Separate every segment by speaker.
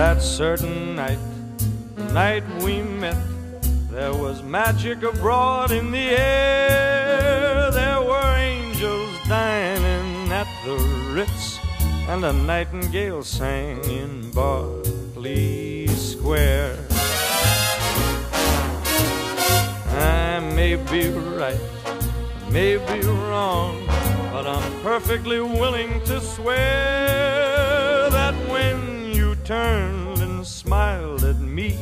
Speaker 1: That certain night, the night we met, there was magic abroad in the air. There were angels dining at the Ritz, and a nightingale sang in Berkeley Square. I may be right, may be wrong, but I'm perfectly willing to swear that when turned and smiled at me,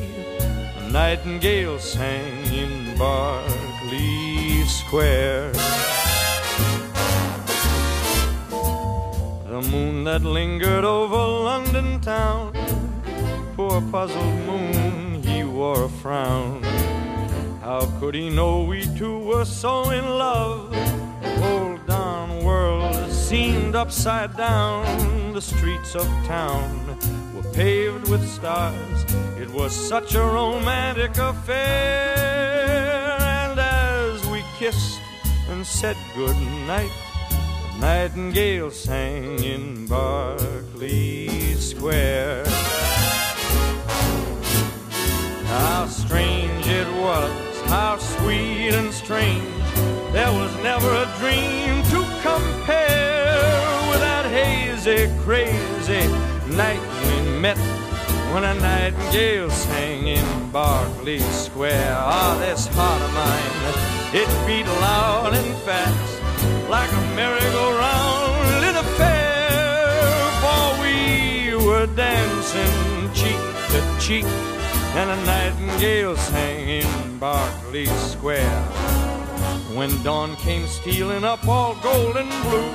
Speaker 1: a nightingale sang in Berkeley Square. The moon that lingered over London town, poor puzzled moon, he wore a frown. How could he know we two were so in love? Seemed upside down. The streets of town were paved with stars. It was such a romantic affair. And as we kissed and said good night, the nightingale sang in Berkeley Square. How strange it was, how sweet and strange. There was never a dream to compare hazy, crazy night we met when a nightingale sang in Berkeley Square. Ah, this heart of mine, it beat loud and fast like a merry-go-round in a fair, for we were dancing cheek to cheek and a nightingale sang in Berkeley Square. When dawn came stealing up all gold and blue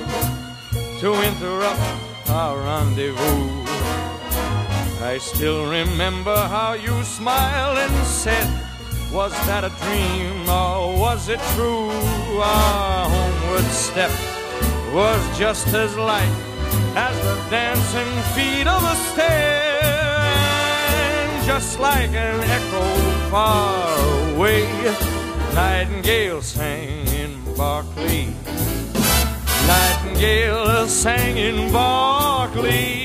Speaker 1: to interrupt our rendezvous, I still remember how you smiled and said, Was that a dream or was it true? Our homeward step was just as light as the dancing feet of a stair just like an echo far away. Nightingale sang in Berkeley. Nightingale sang in Berkeley. Night.